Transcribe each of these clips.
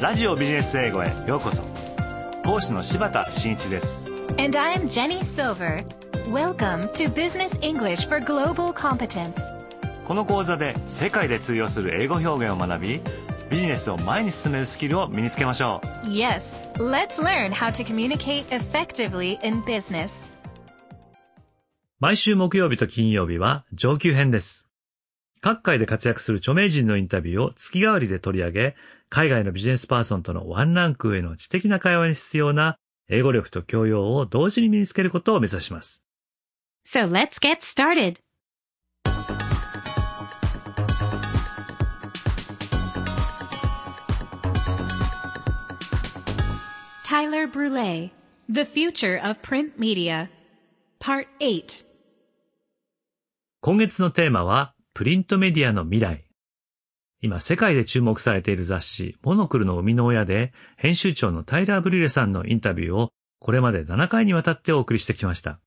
ラジオビジネス英語へようこそ講師の柴田真一です And I'm Jenny Silver. Welcome to Business English for Global Competence. この講座で世界で通用する英語表現を学びビジネスを前に進めるスキルを身につけましょう Yes, let's learn how to communicate effectively in business. 毎週木曜日と金曜日は上級編です各界で活躍する著名人のインタビューを月替わりで取り上げ海外のビジネスパーソンとのワンランク上の知的な会話に必要な英語力と教養を同時に身につけることを目指します So let's get started. Tyler Brule, The Future of Print Media, Part 8. 今月のテーマは、プリントメディアの未来。今、世界で注目されている雑誌、モノクルの生みの親で、編集長のタイラー・ブリュレさんのインタビューを、これまで7回にわたってお送りしてきました。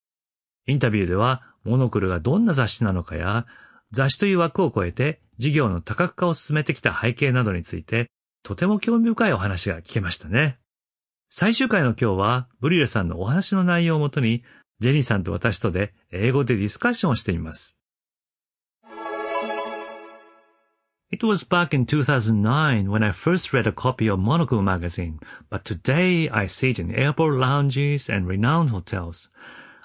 インタビューでは、モノクルがどんな雑誌なのかや、雑誌という枠を超えて、事業の多角化を進めてきた背景などについて、とても興味深いお話が聞けましたね。最終回の今日は、ブリュレさんのお話の内容をもとに、ジェニーさんと私とで英語でディスカッションをしてみます。It was back in 2009 when I first read a copy of Monocle magazine, but today I see it in airport lounges and renowned hotels.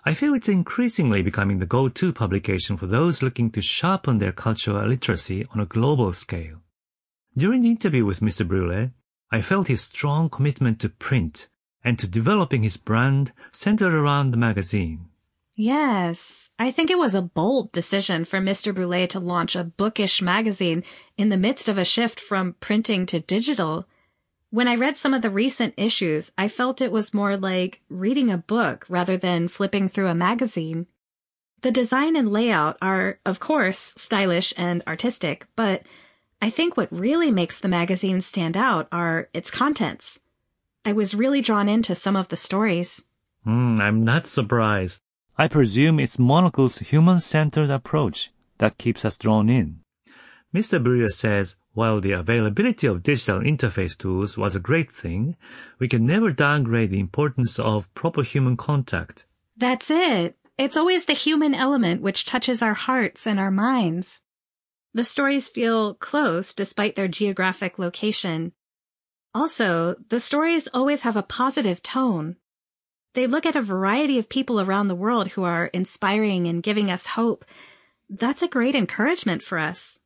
I feel it's increasingly becoming the go-to publication for those looking to sharpen their cultural literacy on a global scale. During the interview with Mr. Brule, I felt his strong commitment to print and to developing his brand centered around the magazine. Yes, I think it was a bold decision for Mr. Brule to launch a bookish magazine in the midst of a shift from printing to digital. When I read some of the recent issues, I felt it was more like reading a book rather than flipping through a magazine. The design and layout are, of course, stylish and artistic, but I think what really makes the magazine stand out are its contents. I was really drawn into some of the stories. Hmm, I'm not surprised. I presume it's Monocle's human-centered approach that keeps us drawn in. Mr. Brule says, while the availability of digital interface tools was a great thing, we can never downgrade the importance of proper human contact. That's it. It's always the human element which touches our hearts and our minds. The stories feel close despite their geographic location. Also, the stories always have a positive tone. They look at a variety of people around the world who are inspiring and giving us hope. That's a great encouragement for us.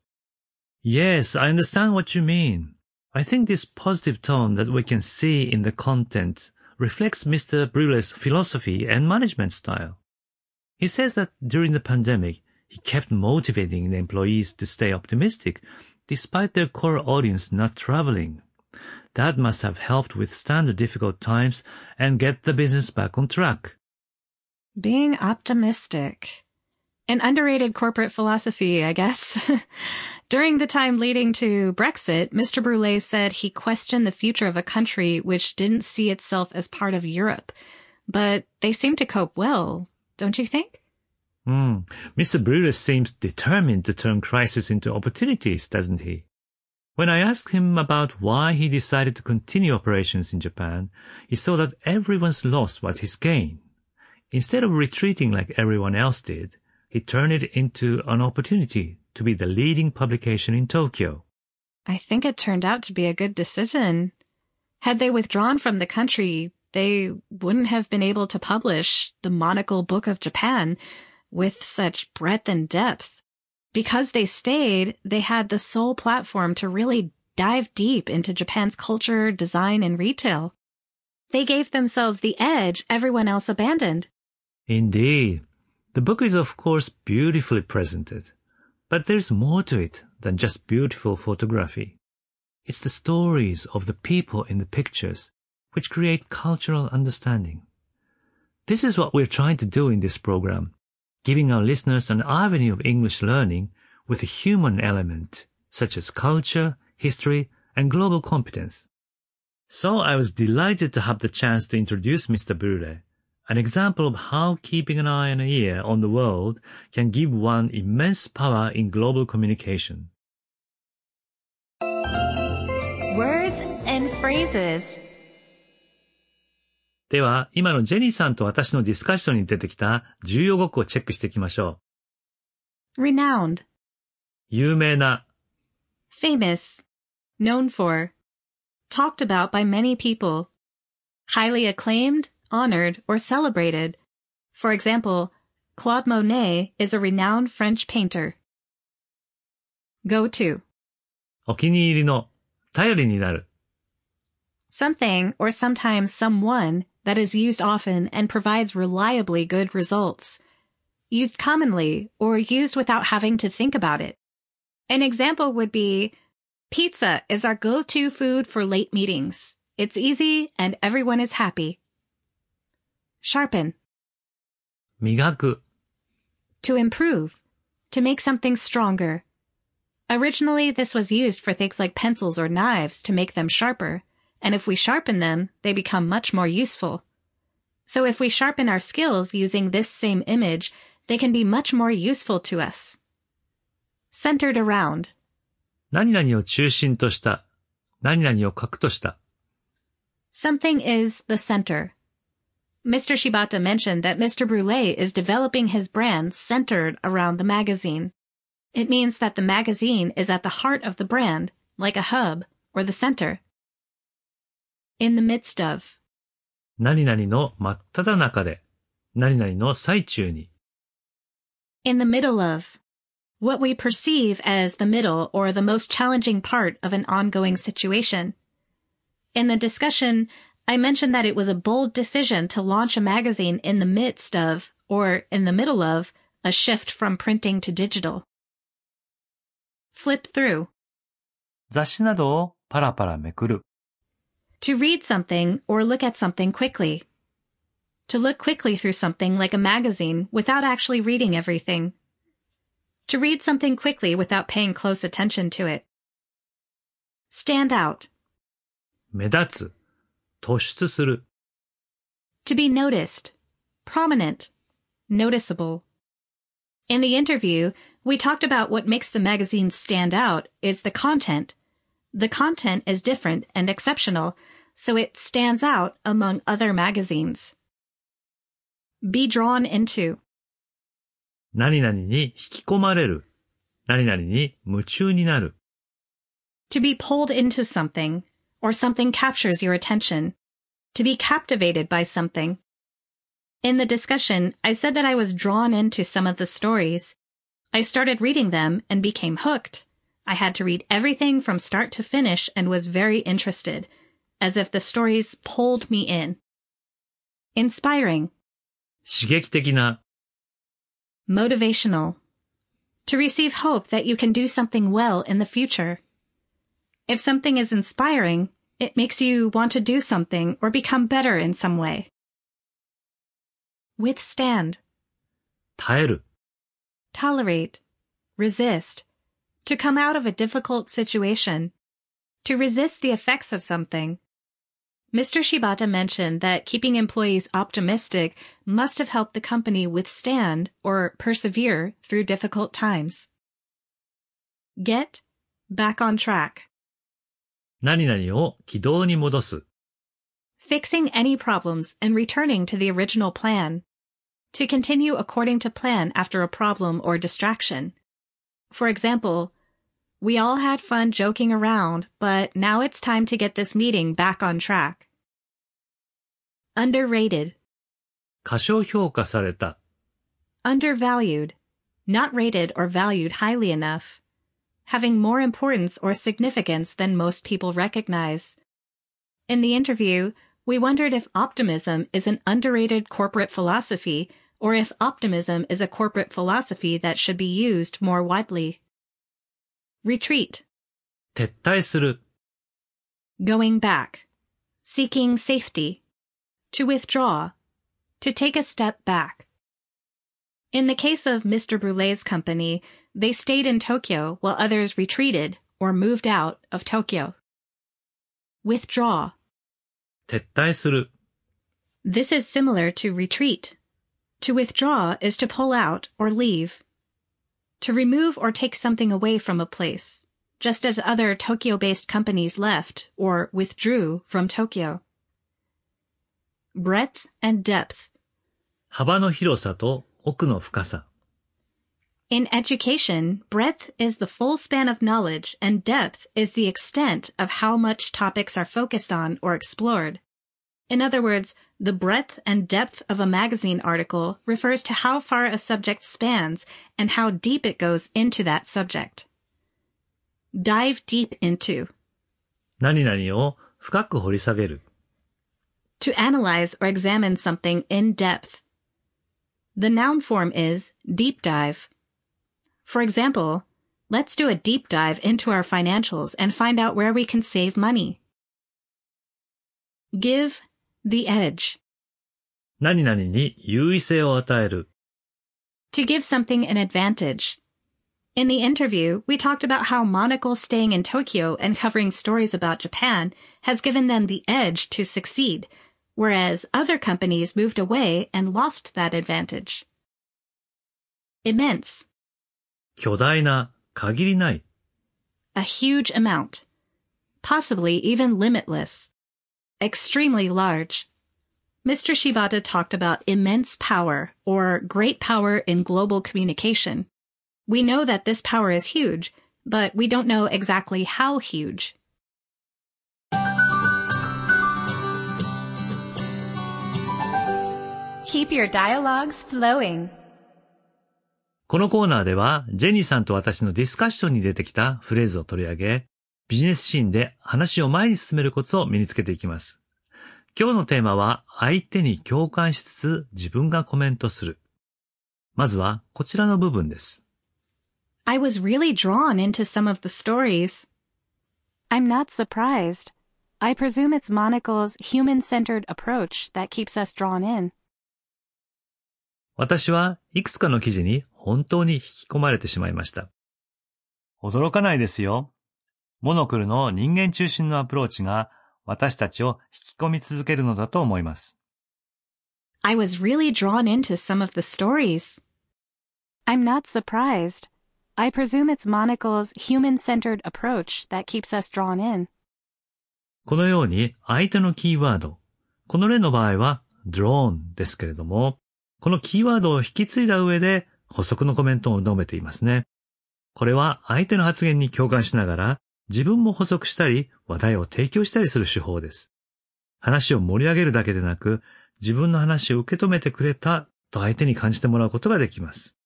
Yes, I understand what you mean. I think this positive tone that we can see in the content reflects Mr. Brule's philosophy and management style. He says that during the pandemic, he kept motivating the employees to stay optimistic despite their core audience not traveling. That must have helped withstand the difficult times and get the business back on track. Being optimistic. An underrated corporate philosophy, I guess. During the time leading to Brexit, Mr. Brule said he questioned the future of a country which didn't see itself as part of Europe. But they seem to cope well, don't you think? Hmm. Mr. Brule seems determined to turn crisis into opportunities, doesn't he? When I asked him about why he decided to continue operations in Japan, he saw that everyone's loss was his gain. Instead of retreating like everyone else did, he turned it into an opportunity to be the leading publication in Tokyo. I think it turned out to be a good decision. Had they withdrawn from the country, they wouldn't have been able to publish the Monocle Book of Japan with such breadth and depth. Because they stayed, they had the sole platform to really dive deep into Japan's culture, design, and retail. They gave themselves the edge everyone else abandoned. Indeed. The book is of course beautifully presented, but there's more to it than just beautiful photography. It's the stories of the people in the pictures which create cultural understanding. This is what we're trying to do in this program, giving our listeners an avenue of English learning with a human element, such as culture, history, and global competence. So I was delighted to have the chance to introduce Mr. Brule, an example of how keeping an eye and an ear on the world can give one immense power in global communication. Words and phrases. では、今のジェニーさんと私のディスカッションに出てきた重要語句をチェックしていきましょ Renowned, う。有名な、famous, known for, talked about by many people, highly acclaimed, honored, or celebrated. For example, Claude Monet is a renowned French painter. Go to. お気に入りの、頼りになる。Something or sometimes someone that is used often and provides reliably good results. Used commonly or used without having to think about it. An example would be, pizza is our go-to food for late meetings. It's easy and everyone is happy. Sharpen. 磨く。To improve. To make something stronger. Originally, this was used for things like pencils or knives to make them sharper, and if we sharpen them, they become much more useful. So if we sharpen our skills using this same image, they can be much more useful to us. Centered around. 何々を中心とした。何々を核とした。 Something is the center. Mr. Shibata mentioned that Mr. Brule is developing his brand centered around the magazine. It means that the magazine is at the heart of the brand, like a hub or the center. In the midst of. 何々の真っ只中で。何々の最中に。 In the middle of. What we perceive as the middle or the most challenging part of an ongoing situation. In the discussion, I mentioned that it was a bold decision to launch a magazine in the midst of, or in the middle of, a shift from printing to digital. Flip through. 雑誌などをパラパラめくる。 To read something or look at something quickly. To look quickly through something like a magazine without actually reading everything. To read something quickly without paying close attention to it. Stand out. 目立つ。突出する。 To be noticed. Prominent. Noticeable. In the interview, we talked about what makes the magazine stand out is the content. The content is different and exceptional, so it stands out among other magazines. Be drawn into. 何々に引き込まれる。何々に夢中になる。 To be pulled into something, or something captures your attention. To be captivated by something. In the discussion, I said that I was drawn into some of the stories. I started reading them and became hooked. I had to read everything from start to finish and was very interested, as if the stories pulled me in. Inspiring. 刺激的な。 Motivational. To receive hope that you can do something well in the future. If something is inspiring, it makes you want to do something or become better in some way. Withstand. 耐える。 Tolerate. Resist. To come out of a difficult situation. To resist the effects of something. Mr. Shibata mentioned that keeping employees optimistic must have helped the company withstand or persevere through difficult times. Get back on track. 何々を軌道に戻す。 Fixing any problems and returning to the original plan. To continue according to plan after a problem or distraction. For example, we all had fun joking around, but now it's time to get this meeting back on track. Underrated. 過小評価された。 Undervalued. Not rated or valued highly enough. Having more importance or significance than most people recognize. In the interview, we wondered if optimism is an underrated corporate philosophy or if optimism is a corporate philosophy that should be used more widely. Retreat. 撤退する。 Going back. Seeking safety. To withdraw. To take a step back. In the case of Mr. Brule's company, they stayed in Tokyo while others retreated or moved out of Tokyo. Withdraw. 撤退する。 This is similar to retreat. To withdraw is to pull out or leave. To remove or take something away from a place. just as other Tokyo-based companies left or withdrew from Tokyo. Breadth and depth. 幅の広さと奥の深さ。 In education, breadth is the full span of knowledge and depth is the extent of how much topics are focused on or explored. In other words, the breadth and depth of a magazine article refers to how far a subject spans and how deep it goes into that subject. Dive deep into. 何々を深く掘り下げる。 To analyze or examine something in depth. The noun form is deep dive. For example, let's do a deep dive into our financials and find out where we can save money. Give the edge. 何々に優位性を与える。 To give something an advantage. In the interview, we talked about how Monocle staying in Tokyo and covering stories about Japan has given them the edge to succeed, whereas other companies moved away and lost that advantage. Immense. 巨大な、限りない。 A huge amount. Possibly even limitless. Extremely large. Mr. Shibata talked about immense power or great power in global communication. We know that this power is huge, but we don't know exactly how huge. Keep your dialogues flowing. このコーナーでは、ジェニーさんと私のディスカッションに出てきたフレーズを取り上げ、 ビジネスシーンで話を前に進めるコツを身につけていきます。今日のテーマは、相手に共感しつつ自分がコメントする。まずは、こちらの部分です。I was really drawn into some of the stories. I'm not surprised. I presume it's Monocle's human-centered approach that keeps us drawn in. 私はいくつかの記事に本当に引き込まれてしまいました。驚かないですよ。モノクルの人間中心のアプローチが私たちを引き込み続けるのだと思います。I was really drawn into some of the stories. I'm not surprised. I presume it's Monocle's human-centered approach that keeps us drawn in. このように相手のキーワード、この例の場合は drawn ですけれども、このキーワードを引き継いだ上で補足のコメントを述べていますね。これは相手の発言に共感しながら自分も補足したり話題を提供したりする手法です。話を盛り上げるだけでなく自分の話を受け止めてくれたと相手に感じてもらうことができます。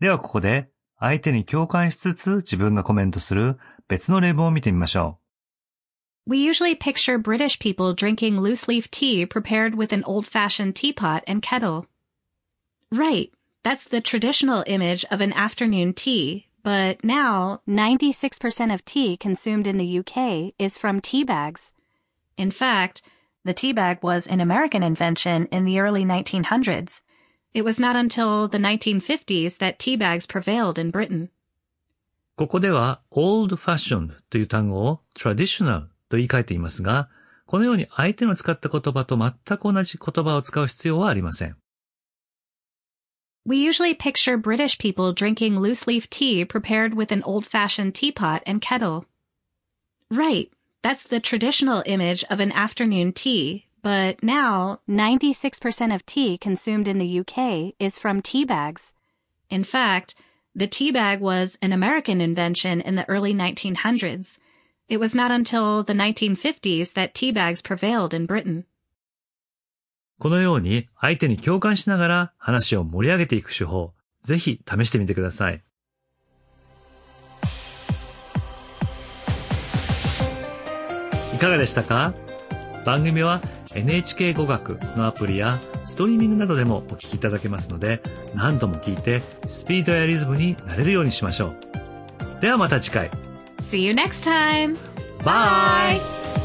ではここで相手に共感しつつ自分がコメントする別の例文を見てみましょう。We usually picture British people drinking loose leaf tea prepared with an old fashioned teapot and kettle. Right. That's the traditional image of an afternoon tea, but now, 96% of tea consumed in the UK is from tea bags. in fact, the tea bag was an American invention in the early 1900s. It was not until the 1950s that tea bags prevailed in Britain. ここでは old fashioned という単語を traditional と言い換えていますが、このように相手の使った言葉と全く同じ言葉を使う必要はありません。 We usually picture British people drinking loose leaf tea prepared with an old fashioned teapot and kettle. Right. That's the traditional image of an afternoon tea, but now, 96% of tea consumed in the UK is from tea bags. in fact, the tea bag was an American invention in the early 1900s. It was not until the 1950s that tea bags prevailed in Britain. このように相手に共感しながら話を盛り上げていく手法、ぜひ試してみてください。いかがでしたか？番組は NHK 語学のアプリやストリーミングなどでもお聞きいただけますので何度も聞いてスピードやリズムに慣れるようにしましょう。ではまた次回。See you next time! Bye!